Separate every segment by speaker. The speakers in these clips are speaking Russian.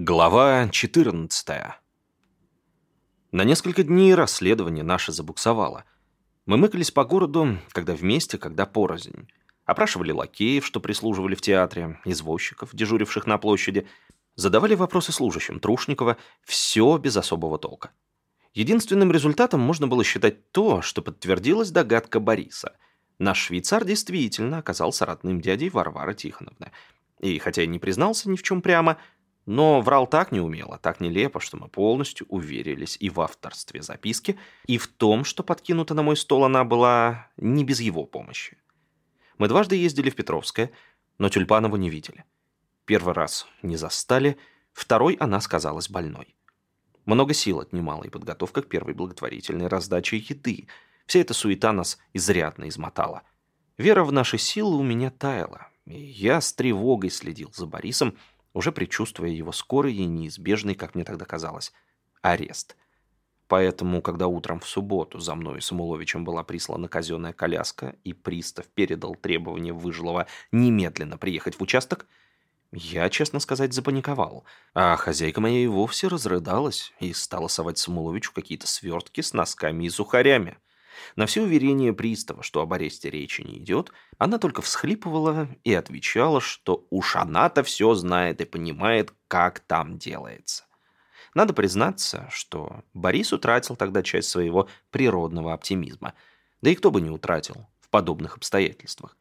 Speaker 1: Глава 14. На несколько дней расследование наше забуксовало. Мы мыкались по городу, когда вместе, когда порознь. Опрашивали лакеев, что прислуживали в театре, извозчиков, дежуривших на площади. Задавали вопросы служащим Трушникова. Все без особого толка. Единственным результатом можно было считать то, что подтвердилась догадка Бориса. Наш швейцар действительно оказался родным дядей Варвары Тихоновны. И хотя и не признался ни в чем прямо, но врал так неумело, так нелепо, что мы полностью уверились и в авторстве записки, и в том, что подкинута на мой стол она была не без его помощи. Мы дважды ездили в Петровское, но Тюльпанову не видели. Первый раз не застали, второй она сказалась больной. Много сил отнимала и подготовка к первой благотворительной раздаче еды. Вся эта суета нас изрядно измотала. Вера в наши силы у меня таяла, и я с тревогой следил за Борисом, уже предчувствуя его скорый и неизбежный, как мне тогда казалось, арест. Поэтому, когда утром в субботу за мной и Самуловичем была прислана казенная коляска, и пристав передал требование выжилого немедленно приехать в участок, я, честно сказать, запаниковал, а хозяйка моя и вовсе разрыдалась и стала совать Самуловичу какие-то свертки с носками и сухарями. На все уверение пристава, что об аресте речи не идет, она только всхлипывала и отвечала, что уж она-то все знает и понимает, как там делается. Надо признаться, что Борис утратил тогда часть своего природного оптимизма. Да и кто бы не утратил в подобных обстоятельствах.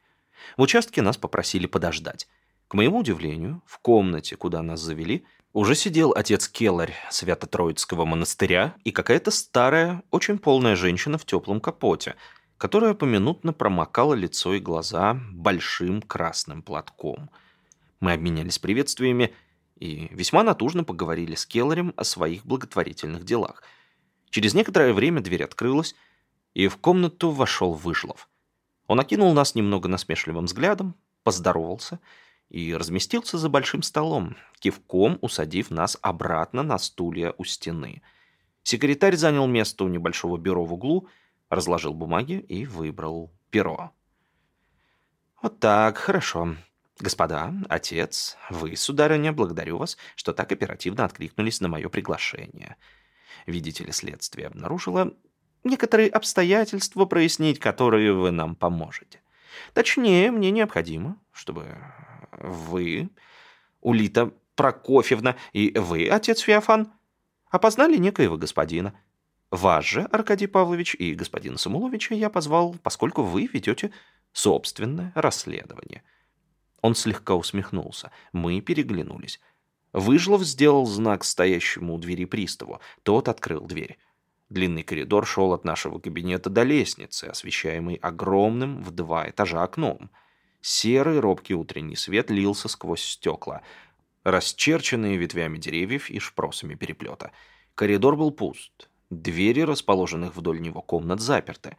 Speaker 1: В участке нас попросили подождать. К моему удивлению, в комнате, куда нас завели, уже сидел отец Келларь Свято-Троицкого монастыря и какая-то старая, очень полная женщина в теплом капоте, которая поминутно промокала лицо и глаза большим красным платком. Мы обменялись приветствиями и весьма натужно поговорили с Келларем о своих благотворительных делах. Через некоторое время дверь открылась, и в комнату вошел Выжлов. Он окинул нас немного насмешливым взглядом, поздоровался — и разместился за большим столом, кивком усадив нас обратно на стулья у стены. Секретарь занял место у небольшого бюро в углу, разложил бумаги и выбрал перо. «Вот так, хорошо. Господа, отец, вы, сударыня, благодарю вас, что так оперативно откликнулись на мое приглашение. Видите ли, следствие обнаружило некоторые обстоятельства, прояснить которые вы нам поможете. Точнее, мне необходимо, чтобы вы, Улита Прокофьевна, и вы, отец Феофан, опознали некоего господина. Вас же, Аркадий Павлович, и господина Самуловича я позвал, поскольку вы ведете собственное расследование». Он слегка усмехнулся. Мы переглянулись. Выжлов сделал знак стоящему у двери приставу. Тот открыл дверь. Длинный коридор шел от нашего кабинета до лестницы, освещаемый огромным в два этажа окном. Серый робкий утренний свет лился сквозь стекла, расчерченные ветвями деревьев и шпросами переплета. Коридор был пуст. Двери, расположенных вдоль него комнат, заперты.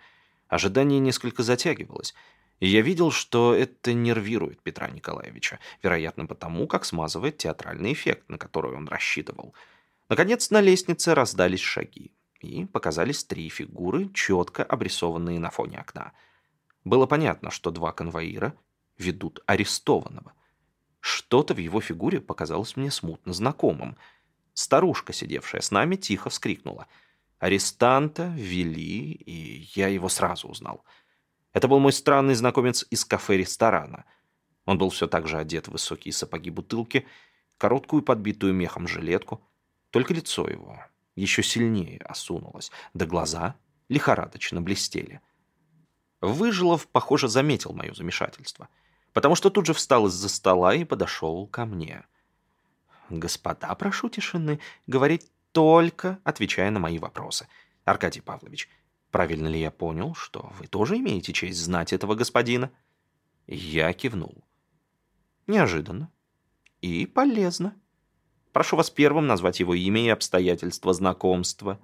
Speaker 1: Ожидание несколько затягивалось. И я видел, что это нервирует Петра Николаевича, вероятно, потому, как смазывает театральный эффект, на который он рассчитывал. Наконец, на лестнице раздались шаги, и показались три фигуры, четко обрисованные на фоне окна. Было понятно, что два конвоира ведут арестованного. Что-то в его фигуре показалось мне смутно знакомым. Старушка, сидевшая с нами, тихо вскрикнула. Арестанта вели, и я его сразу узнал. Это был мой странный знакомец из кафе-ресторана. Он был все так же одет в высокие сапоги-бутылки, короткую подбитую мехом жилетку, только лицо его еще сильнее осунулось, да глаза лихорадочно блестели. Выжилов, похоже, заметил мое замешательство — потому что тут же встал из-за стола и подошел ко мне. «Господа, прошу тишины, говорить только, отвечая на мои вопросы. Аркадий Павлович, правильно ли я понял, что вы тоже имеете честь знать этого господина?» Я кивнул. «Неожиданно. И полезно. Прошу вас первым назвать его имя и обстоятельства знакомства».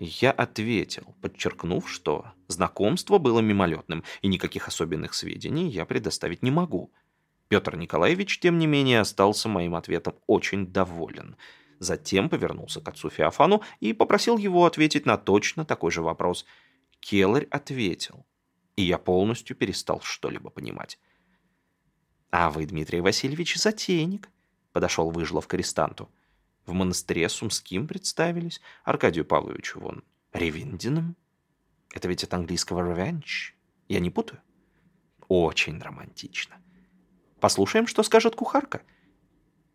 Speaker 1: Я ответил, подчеркнув, что знакомство было мимолетным, и никаких особенных сведений я предоставить не могу. Петр Николаевич, тем не менее, остался моим ответом очень доволен. Затем повернулся к отцу Феофану и попросил его ответить на точно такой же вопрос. Келарь ответил, и я полностью перестал что-либо понимать. «А вы, Дмитрий Васильевич, затейник», — подошел Выжлов к арестанту. В монастыре Сумским представились, Аркадию Павловичу вон, Ревиндиным. Это ведь от английского revenge. Я не путаю? Очень романтично. Послушаем, что скажет кухарка.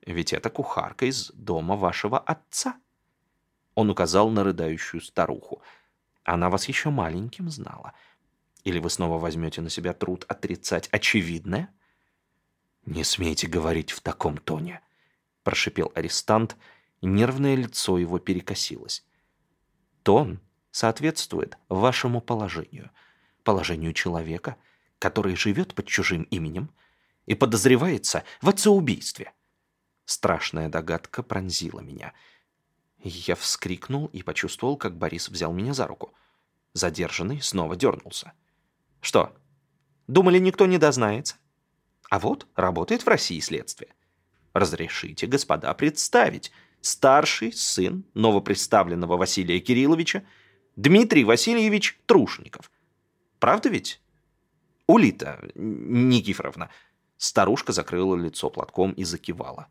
Speaker 1: Ведь это кухарка из дома вашего отца. Он указал на рыдающую старуху. Она вас еще маленьким знала. Или вы снова возьмете на себя труд отрицать очевидное? «Не смейте говорить в таком тоне», — прошипел арестант, нервное лицо его перекосилось. «Тон соответствует вашему положению, положению человека, который живет под чужим именем и подозревается в отцеубийстве». Страшная догадка пронзила меня. Я вскрикнул и почувствовал, как Борис взял меня за руку. Задержанный снова дернулся. «Что, думали, никто не дознается?» А вот работает в России следствие. Разрешите, господа, представить. Старший сын новоприставленного Василия Кирилловича Дмитрий Васильевич Трушников. Правда ведь? Улита Никифоровна. Старушка закрыла лицо платком и закивала.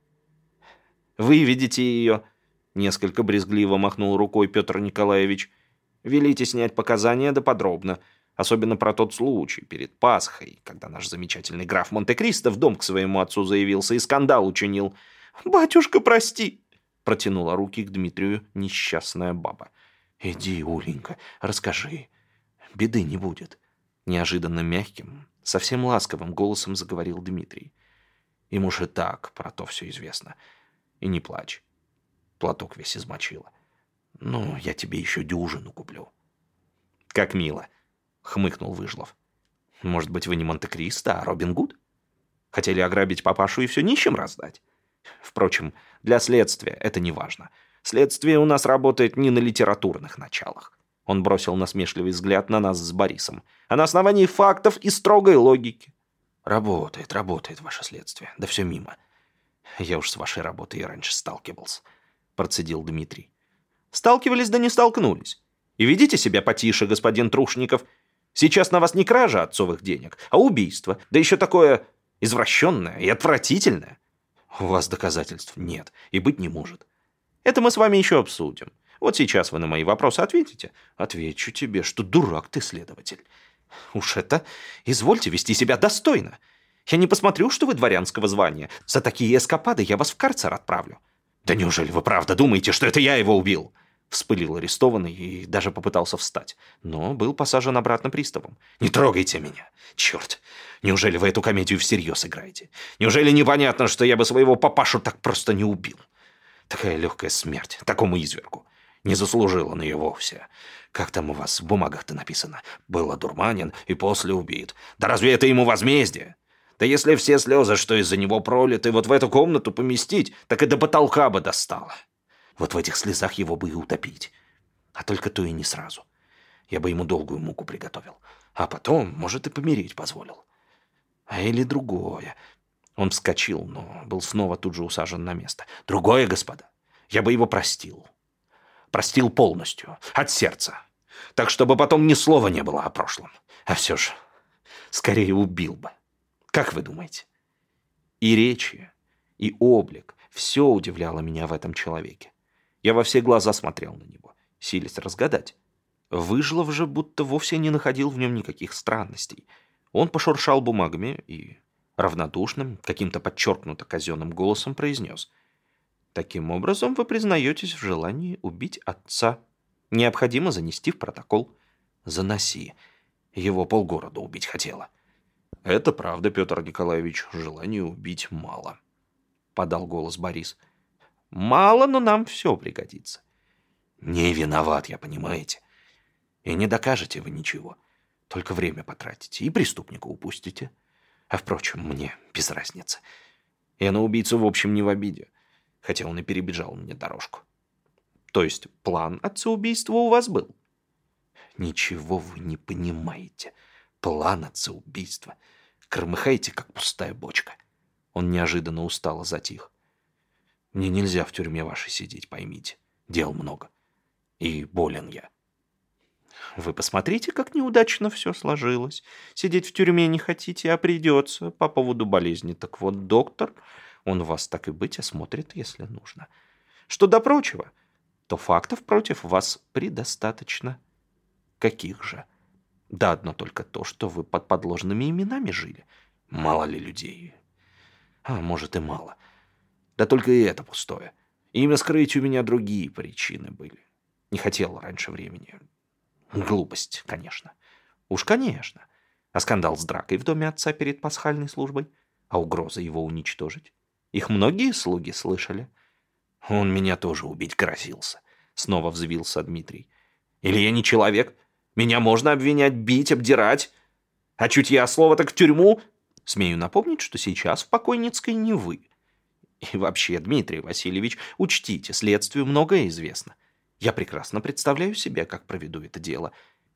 Speaker 1: «Вы видите ее?» Несколько брезгливо махнул рукой Петр Николаевич. «Велите снять показания да подробно. Особенно про тот случай перед Пасхой, когда наш замечательный граф Монте-Кристо в дом к своему отцу заявился и скандал учинил. «Батюшка, прости!» Протянула руки к Дмитрию несчастная баба. «Иди, Уленька, расскажи. Беды не будет». Неожиданно мягким, совсем ласковым голосом заговорил Дмитрий. Ему же так про то все известно. И не плачь. Платок весь измочила. Ну, я тебе еще дюжину куплю. Как мило. — хмыкнул Выжлов. «Может быть, вы не Монте-Кристо, а Робин Гуд? Хотели ограбить папашу и все нищим раздать? Впрочем, для следствия это не важно. Следствие у нас работает не на литературных началах». Он бросил насмешливый взгляд на нас с Борисом. «А на основании фактов и строгой логики». «Работает, работает ваше следствие. Да все мимо. Я уж с вашей работой и раньше сталкивался», — процедил Дмитрий. «Сталкивались, да не столкнулись. И ведите себя потише, господин Трушников. Сейчас на вас не кража отцовых денег, а убийство. Да еще такое извращенное и отвратительное. У вас доказательств нет и быть не может. Это мы с вами еще обсудим. Вот сейчас вы на мои вопросы ответите. Отвечу тебе, что дурак ты, следователь. Уж это извольте вести себя достойно. Я не посмотрю, что вы дворянского звания. За такие эскапады я вас в карцер отправлю. Да неужели вы правда думаете, что это я его убил? Вспылил арестованный и даже попытался встать, но был посажен обратно приставом. «Не трогайте меня! Черт! Неужели вы эту комедию всерьез играете? Неужели непонятно, что я бы своего папашу так просто не убил? Такая легкая смерть, такому извергу. Не заслужила на ее вовсе. Как там у вас в бумагах-то написано? Был одурманен и после убит. Да разве это ему возмездие? Да если все слезы, что из-за него пролиты, вот в эту комнату поместить, так и до потолка бы достало». Вот в этих слезах его бы и утопить. А только то и не сразу. Я бы ему долгую муку приготовил. А потом, может, и помереть позволил. А или другое. Он вскочил, но был снова тут же усажен на место. Другое, господа. Я бы его простил. Простил полностью. От сердца. Так, чтобы потом ни слова не было о прошлом. А все же, скорее убил бы. Как вы думаете? И речи, и облик, все удивляло меня в этом человеке. Я во все глаза смотрел на него, силясь разгадать. Выжлов же будто вовсе не находил в нем никаких странностей. Он пошуршал бумагами и равнодушным, каким-то подчеркнуто казенным голосом произнес. «Таким образом вы признаетесь в желании убить отца. Необходимо занести в протокол. Заноси. Его полгорода убить хотела». «Это правда, Петр Николаевич, желания убить мало», — подал голос Борис. «Борис». Мало, но нам все пригодится. Не виноват я, понимаете? И не докажете вы ничего. Только время потратите и преступника упустите. А, впрочем, мне без разницы. Я на убийцу, в общем, не в обиде. Хотя он и перебежал мне дорожку. То есть план отца-убийства у вас был? Ничего вы не понимаете. План отца-убийства. Кромыхаете, как пустая бочка. Он неожиданно устало затих. Мне нельзя в тюрьме вашей сидеть, поймите. Дел много. И болен я. Вы посмотрите, как неудачно все сложилось. Сидеть в тюрьме не хотите, а придется по поводу болезни. Так вот, доктор, он вас так и быть осмотрит, если нужно. Что до прочего, то фактов против вас предостаточно. Каких же? Да одно только то, что вы под подложными именами жили. Мало ли людей. А может и мало. Да только и это пустое. Имя скрыть у меня другие причины были. Не хотел раньше времени. Глупость, конечно. Уж конечно. А скандал с дракой в доме отца перед пасхальной службой? А угроза его уничтожить? Их многие слуги слышали. Он меня тоже убить грозился. Снова взвился Дмитрий. Или я не человек? Меня можно обвинять, бить, обдирать? А чуть я слово так в тюрьму? Смею напомнить, что сейчас в покойницкой не вы. И вообще, Дмитрий Васильевич, учтите, следствию многое известно. Я прекрасно представляю себе, как проведу это дело.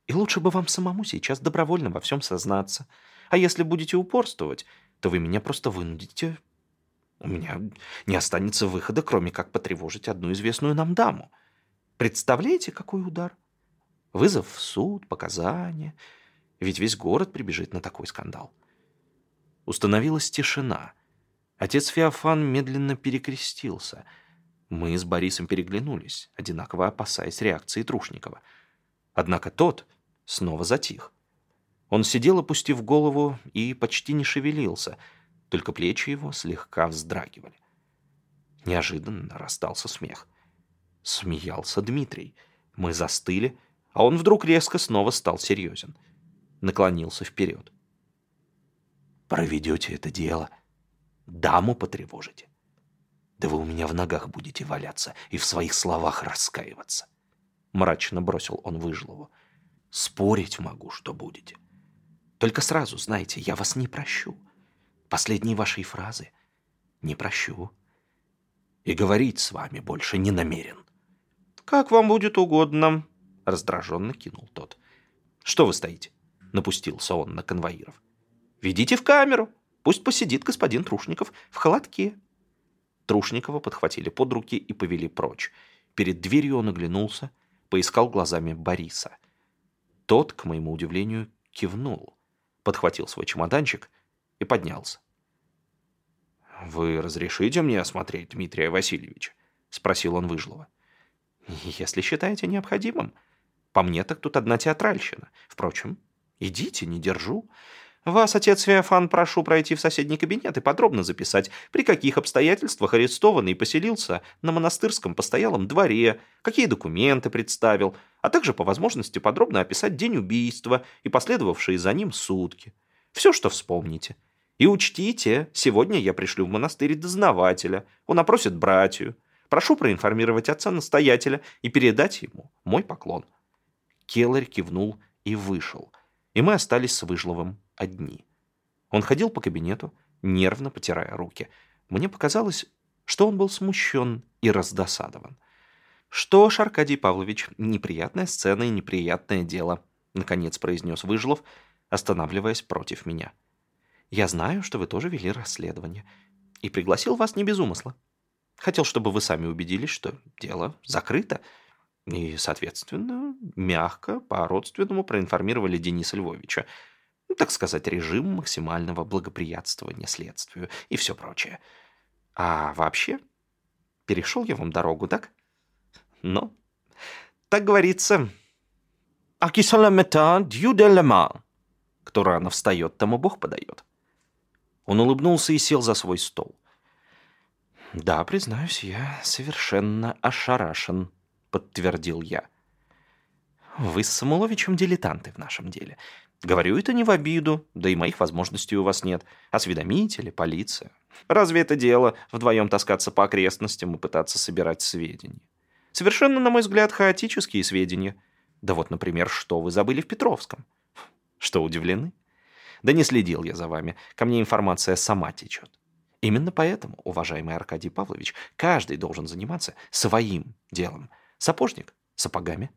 Speaker 1: И лучше бы вам самому сейчас добровольно во всем сознаться. А если будете упорствовать, то вы меня просто вынудите у меня не останется выхода, кроме как потревожить одну известную нам даму. Представляете, какой удар? Вызов в суд, показания. Ведь весь город прибежит на такой скандал. Установилась тишина. Отец Феофан медленно перекрестился. Мы с Борисом переглянулись, одинаково опасаясь реакции Трушникова. Однако тот снова затих. Он сидел, опустив голову, и почти не шевелился — только плечи его слегка вздрагивали. Неожиданно расстался смех. Смеялся Дмитрий. Мы застыли, а он вдруг резко снова стал серьезен. Наклонился вперед. «Проведете это дело, даму потревожите. Да вы у меня в ногах будете валяться и в своих словах раскаиваться». Мрачно бросил он Выжлову. «Спорить могу, что будете. Только сразу, знаете, я вас не прощу последние вашей фразы не прощу. И говорить с вами больше не намерен. «Как вам будет угодно», — раздраженно кинул тот. «Что вы стоите?» — напустился он на конвоиров. «Ведите в камеру. Пусть посидит господин Трушников в холодке». Трушникова подхватили под руки и повели прочь. Перед дверью он оглянулся, поискал глазами Бориса. Тот, к моему удивлению, кивнул, подхватил свой чемоданчик и поднялся. «Вы разрешите мне осмотреть Дмитрия Васильевича?» — спросил он Выжлова. «Если считаете необходимым. По мне так тут одна театральщина. Впрочем, идите, не держу. Вас, отец Феофан, прошу пройти в соседний кабинет и подробно записать, при каких обстоятельствах арестованный поселился на монастырском постоялом дворе, какие документы представил, а также по возможности подробно описать день убийства и последовавшие за ним сутки. Все, что вспомните. И учтите, сегодня я пришлю в монастырь дознавателя. Он опросит братью. Прошу проинформировать отца-настоятеля и передать ему мой поклон». Келлер кивнул и вышел, и мы остались с Выжловым одни. Он ходил по кабинету, нервно потирая руки. Мне показалось, что он был смущен и раздосадован. «Что ж, Аркадий Павлович, неприятная сцена и неприятное дело», наконец произнес Выжлов, останавливаясь против меня. Я знаю, что вы тоже вели расследование. И пригласил вас не без умысла. Хотел, чтобы вы сами убедились, что дело закрыто. И, соответственно, мягко, по-родственному проинформировали Дениса Львовича. Ну, так сказать, режим максимального благоприятствования следствию и все прочее. А вообще, перешел я вам дорогу, так? Ну, так говорится, «А qui sont la la Кто рано встает, тому Бог подает. Он улыбнулся и сел за свой стол. «Да, признаюсь, я совершенно ошарашен», — подтвердил я. «Вы с Самуловичем дилетанты в нашем деле. Говорю это не в обиду, да и моих возможностей у вас нет. Осведомители, полиция. Разве это дело вдвоем таскаться по окрестностям и пытаться собирать сведения? Совершенно, на мой взгляд, хаотические сведения. Да вот, например, что вы забыли в Петровском? Что, удивлены?» Да не следил я за вами. Ко мне информация сама течет. Именно поэтому, уважаемый Аркадий Павлович, каждый должен заниматься своим делом. Сапожник – сапогами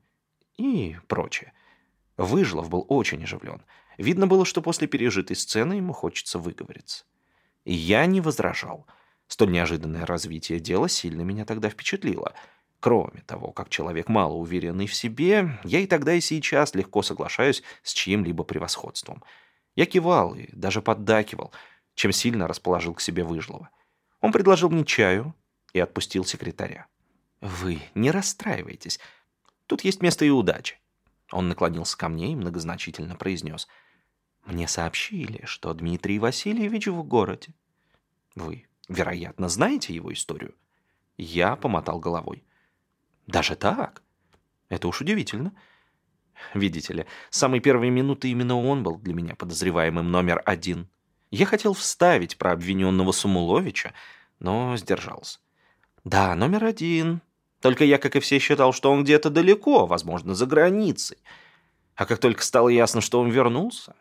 Speaker 1: и прочее. Выжлов был очень оживлен. Видно было, что после пережитой сцены ему хочется выговориться. Я не возражал. Столь неожиданное развитие дела сильно меня тогда впечатлило. Кроме того, как человек мало уверенный в себе, я и тогда, и сейчас легко соглашаюсь с чьим-либо превосходством – я кивал и даже поддакивал, чем сильно расположил к себе Выжлова. Он предложил мне чаю и отпустил секретаря. Вы не расстраивайтесь. Тут есть место и удачи. Он наклонился ко мне и многозначительно произнес. Мне сообщили, что Дмитрий Васильевич в городе. Вы, вероятно, знаете его историю? Я помотал головой. Даже так? Это уж удивительно. Видите ли, с самой первой минуты именно он был для меня подозреваемым номер один. Я хотел вставить про обвиненного Сумуловича, но сдержался. Да, номер один. Только я, как и все, считал, что он где-то далеко, возможно, за границей. А как только стало ясно, что он вернулся,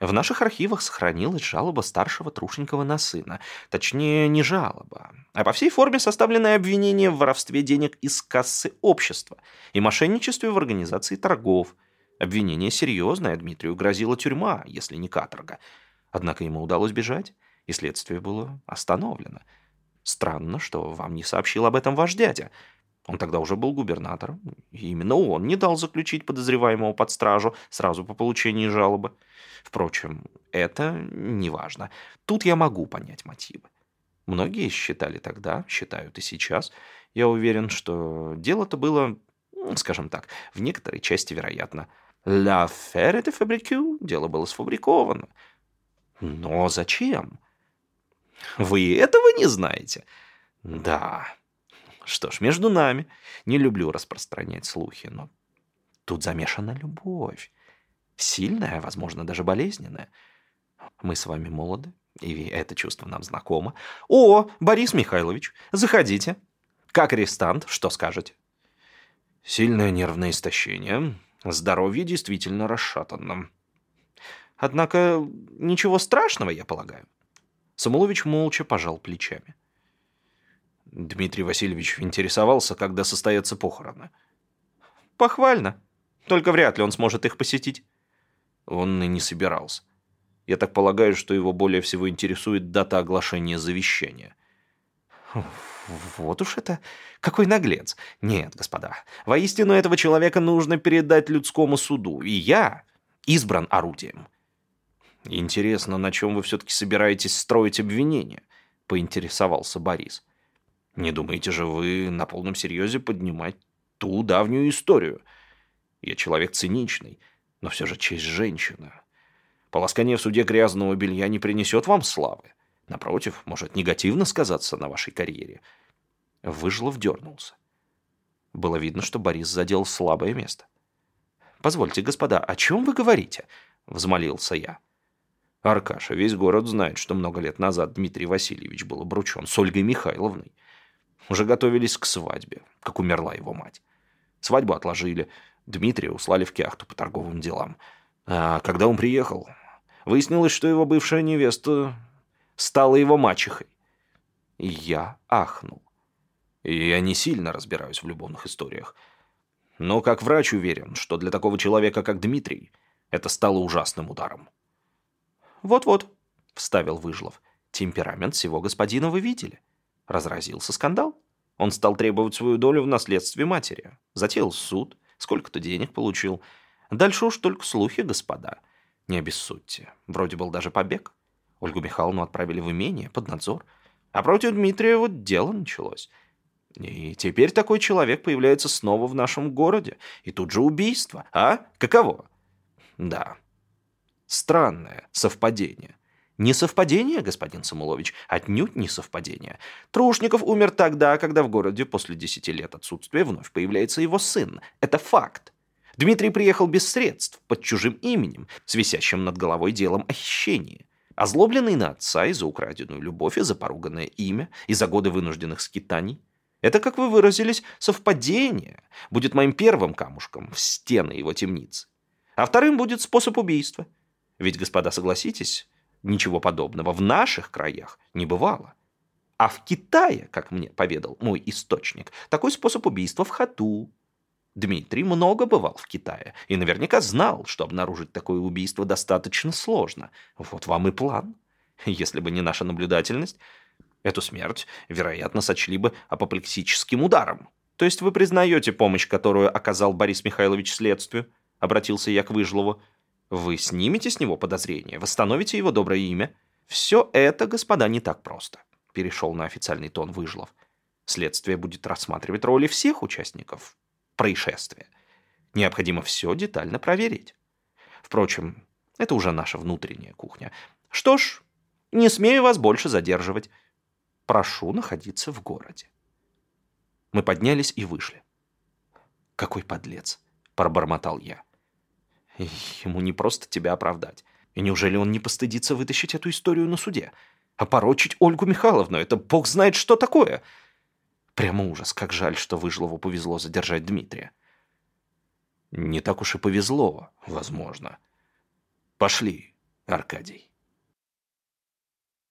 Speaker 1: в наших архивах сохранилась жалоба старшего Трушенького на сына. Точнее, не жалоба, а по всей форме составленное обвинение в воровстве денег из кассы общества и мошенничестве в организации торгов. Обвинение серьезное, Дмитрию грозила тюрьма, если не каторга. Однако ему удалось бежать, и следствие было остановлено. Странно, что вам не сообщил об этом ваш дядя. Он тогда уже был губернатором, и именно он не дал заключить подозреваемого под стражу сразу по получении жалобы. Впрочем, это не важно. Тут я могу понять мотивы. Многие считали тогда, считают и сейчас. Я уверен, что дело-то было, скажем так, в некоторой части вероятно. «La faire de fabrique» — дело было сфабриковано. Но зачем? Вы этого не знаете? Да. Что ж, между нами. Не люблю распространять слухи, но тут замешана любовь. Сильная, возможно, даже болезненная. Мы с вами молоды, и это чувство нам знакомо. О, Борис Михайлович, заходите. Как арестант, что скажете? Сильное нервное истощение. Здоровье действительно расшатано. Однако ничего страшного, я полагаю. Самулович молча пожал плечами. Дмитрий Васильевич интересовался, когда состоятся похороны. Похвально. Только вряд ли он сможет их посетить. Он и не собирался. Я так полагаю, что его более всего интересует дата оглашения завещания. Вот уж это... Какой наглец. Нет, господа, воистину этого человека нужно передать людскому суду, и я избран орудием. Интересно, на чем вы все-таки собираетесь строить обвинение? Поинтересовался Борис. Не думаете же вы на полном серьезе поднимать ту давнюю историю? Я человек циничный, но все же честь женщины. Полоскание в суде грязного белья не принесет вам славы. Напротив, может негативно сказаться на вашей карьере. Выжлов дернулся. Было видно, что Борис задел слабое место. «Позвольте, господа, о чем вы говорите?» — взмолился я. Аркаша, весь город знает, что много лет назад Дмитрий Васильевич был обручен с Ольгой Михайловной. Уже готовились к свадьбе, как умерла его мать. Свадьбу отложили, Дмитрия услали в Кяхту по торговым делам. А когда он приехал, выяснилось, что его бывшая невеста стала его мачехой. И я ахнул. И я не сильно разбираюсь в любовных историях. Но как врач уверен, что для такого человека, как Дмитрий, это стало ужасным ударом. «Вот-вот», — вставил Выжлов. «Темперамент всего господина вы видели. Разразился скандал. Он стал требовать свою долю в наследстве матери. Затеял суд, сколько-то денег получил. Дальше уж только слухи, господа. Не обессудьте. Вроде был даже побег. Ольгу Михайловну отправили в имение под надзор. А против Дмитрия вот дело началось. И теперь такой человек появляется снова в нашем городе. И тут же убийство. А? Каково? Да. Странное совпадение. Не совпадение, господин Самулович, отнюдь не совпадение. Трушников умер тогда, когда в городе после десяти лет отсутствия вновь появляется его сын. Это факт. Дмитрий приехал без средств, под чужим именем, с висящим над головой делом о хищении. Озлобленный на отца и за украденную любовь, и за поруганное имя, и за годы вынужденных скитаний. Это, как вы выразились, совпадение будет моим первым камушком в стены его темницы. А вторым будет способ убийства. Ведь, господа, согласитесь, Ничего подобного в наших краях не бывало. А в Китае, как мне поведал мой источник, такой способ убийства в ходу. Дмитрий много бывал в Китае и наверняка знал, что обнаружить такое убийство достаточно сложно. Вот вам и план. Если бы не наша наблюдательность, эту смерть, вероятно, сочли бы апоплексическим ударом. То есть вы признаете помощь, которую оказал Борис Михайлович следствию? Обратился я к Выжлову. Вы снимете с него подозрение, восстановите его доброе имя. Все это, господа, не так просто. Перешел на официальный тон Выжлов. Следствие будет рассматривать роли всех участников происшествия. Необходимо все детально проверить. Впрочем, это уже наша внутренняя кухня. Что ж, не смею вас больше задерживать. Прошу находиться в городе. Мы поднялись и вышли. «Какой подлец!» – пробормотал я. Ему не просто тебя оправдать. И неужели он не постыдится вытащить эту историю на суде? Опорочить Ольгу Михайловну – это бог знает что такое. Прямо ужас, как жаль, что Выжлову повезло задержать Дмитрия. Не так уж и повезло, возможно. Пошли, Аркадий.